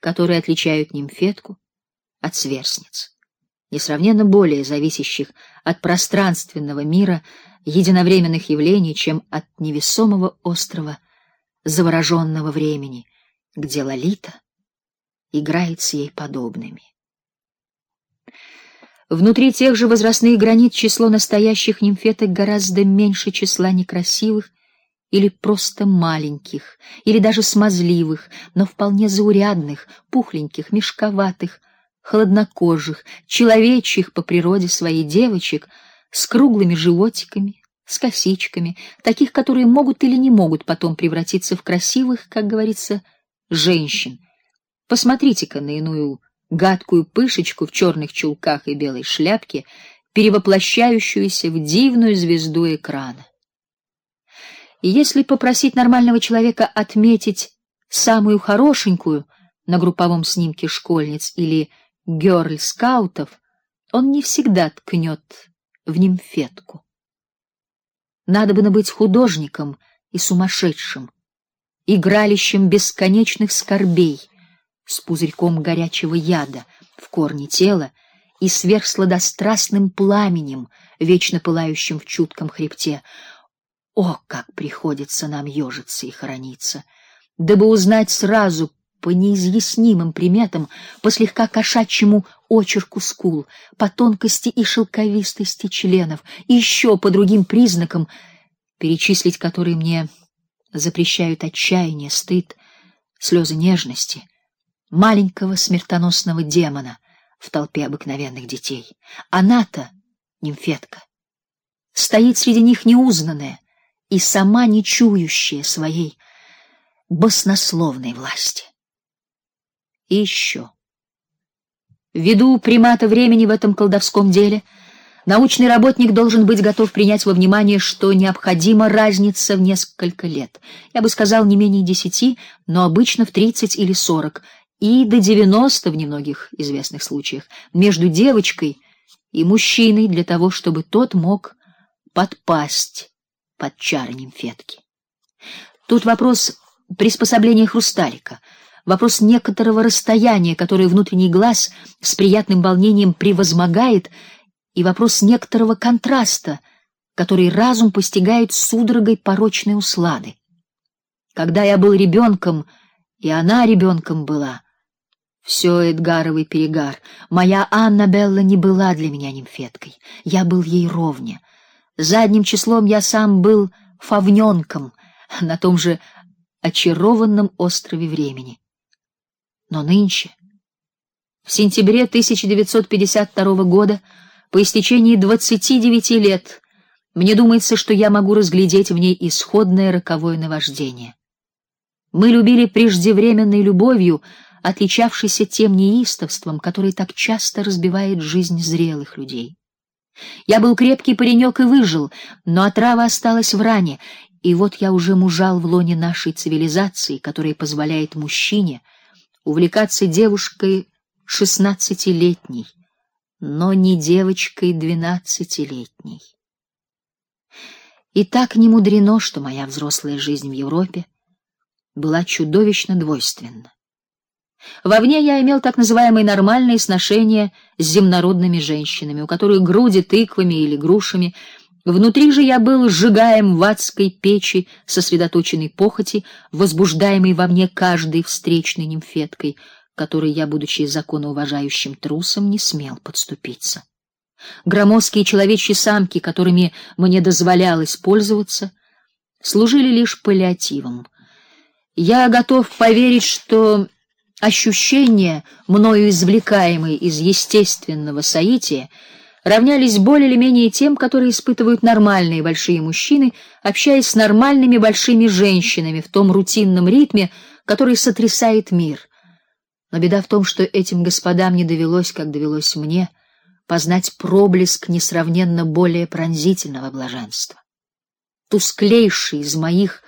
которые отличают нимфетку от сверстниц, несравненно более зависящих от пространственного мира единовременных явлений, чем от невесомого острова завороженного времени, где Лолита играет с ей подобными. Внутри тех же возрастных границ число настоящих нимфеток гораздо меньше числа некрасивых или просто маленьких, или даже смазливых, но вполне заурядных, пухленьких, мешковатых, хладнокожих, человечьих по природе своей девочек с круглыми животиками, с косичками, таких, которые могут или не могут потом превратиться в красивых, как говорится, женщин. Посмотрите-ка на иную гадкую пышечку в черных чулках и белой шляпке, перевоплощающуюся в дивную звезду экрана. И если попросить нормального человека отметить самую хорошенькую на групповом снимке школьниц или гёрл-скаутов, он не всегда ткнет в нимфетку. Надо бы быть художником и сумасшедшим, игралищем бесконечных скорбей с пузырьком горячего яда в корне тела и сверхсладострастным пламенем, вечно пылающим в чутком хребте. О, как приходится нам ежиться и хорониться, дабы узнать сразу по неизъяснимым приметам, по слегка кошачьему очерку скул, по тонкости и шелковистости членов, и еще по другим признакам, перечислить которые мне запрещают отчаяние, стыд, слезы нежности, маленького смертоносного демона в толпе обыкновенных детей. Она-то нимфетка стоит среди них неузнанная, и сама не чующая своей баснословной власти. И еще. Ввиду примата времени в этом колдовском деле, научный работник должен быть готов принять во внимание, что необходима разница в несколько лет. Я бы сказал, не менее десяти, но обычно в тридцать или сорок, и до девяносто в немногих известных случаях, между девочкой и мужчиной для того, чтобы тот мог подпасть под чары нимфетки. Тут вопрос приспособления хрусталика, вопрос некоторого расстояния, которое внутренний глаз с приятным волнением превозмогает, и вопрос некоторого контраста, который разум постигает судорогой порочной услады. Когда я был ребенком, и она ребенком была, все Эдгаровый перегар. Моя Анна Белла не была для меня нимфеткой. Я был ей ровня. Задним числом я сам был фавненком на том же очарованном острове времени. Но нынче, в сентябре 1952 года, по истечении двадцати девяти лет, мне думается, что я могу разглядеть в ней исходное роковое наваждение. Мы любили преждевременной любовью, отличавшейся тем неистовством, которое так часто разбивает жизнь зрелых людей. Я был крепкий паренек и выжил, но отрава осталась в ране, и вот я уже мужал в лоне нашей цивилизации, которая позволяет мужчине увлекаться девушкой шестнадцатилетней, но не девочкой двенадцатилетней. И так не мудрено, что моя взрослая жизнь в Европе была чудовищно двойственна. Вовне я имел так называемые нормальные сношения с земнородными женщинами, у которых груди тыквами или грушами. Внутри же я был сжигаем в адской печи сосредоточенной похоти, возбуждаемой во мне каждой встречной нимфеткой, которой я, будучи законоуважающим трусом, не смел подступиться. Громоздкие человечьи самки, которыми мне дозволялось пользоваться, служили лишь паллиативом. Я готов поверить, что ощущения, мною извлекаемые из естественного соития, равнялись более или менее тем, которые испытывают нормальные большие мужчины, общаясь с нормальными большими женщинами в том рутинном ритме, который сотрясает мир. Но беда в том, что этим господам не довелось, как довелось мне, познать проблеск несравненно более пронзительного блаженства. Тусклейший из моих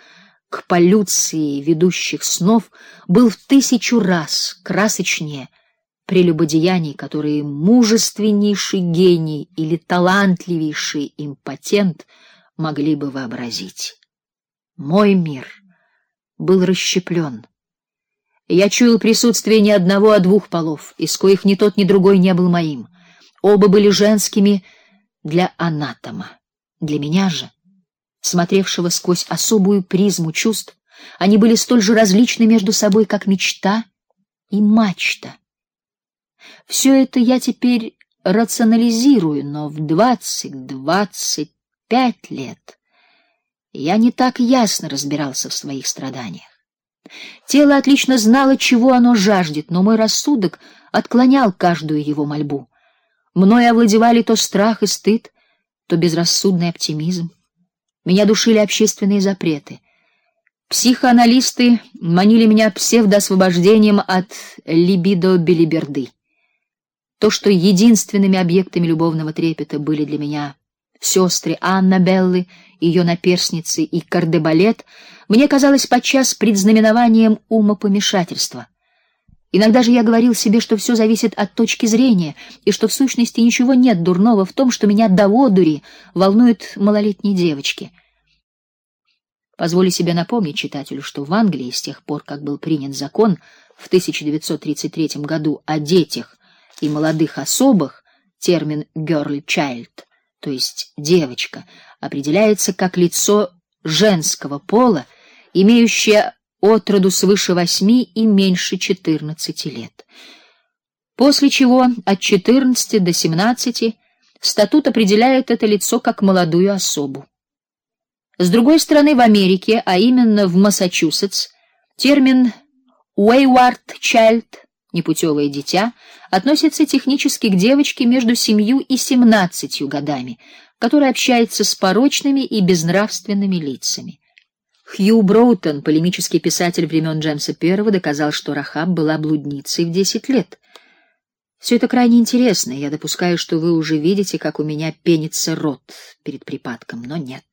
к полюции ведущих снов был в тысячу раз красочнее прелюбодеяний, которые мужественнейший гений или талантливейший импотент могли бы вообразить. Мой мир был расщеплен. Я чуял присутствие не одного, а двух полов, из коих ни тот, ни другой не был моим. Оба были женскими для анатома. Для меня же, смотревшего сквозь особую призму чувств, они были столь же различны между собой, как мечта и мачта. Все это я теперь рационализирую, но в двадцать-двадцать пять лет я не так ясно разбирался в своих страданиях. Тело отлично знало, чего оно жаждет, но мой рассудок отклонял каждую его мольбу. Мною овладевали то страх и стыд, то безрассудный оптимизм. Меня душили общественные запреты. Психоаналисты манили меня псевдоосвобождением от либидо-белиберды. То, что единственными объектами любовного трепета были для меня сестры Анна Беллы, ее наперсницы и Кардебалет, мне казалось подчас предзнаменованием умопомешательства. Иногда же я говорил себе, что все зависит от точки зрения, и что в сущности ничего нет дурного в том, что меня до одури волнуют малолетние девочки. Позволю себе напомнить читателю, что в Англии с тех пор, как был принят закон в 1933 году о детях и молодых особах, термин girl child то есть девочка, определяется как лицо женского пола, имеющее от роду свыше восьми и меньше четырнадцати лет. После чего от четырнадцати до семнадцати статут определяет это лицо как молодую особу. С другой стороны, в Америке, а именно в Массачусетс, термин wayward child непутевое дитя относится технически к девочке между семью и семнадцатью годами, которая общается с порочными и безнравственными лицами. Хью Броутон, полемический писатель времен Джеймса I, доказал, что Рахаб была блудницей в десять лет. Все это крайне интересно, я допускаю, что вы уже видите, как у меня пенится рот перед припадком, но нет.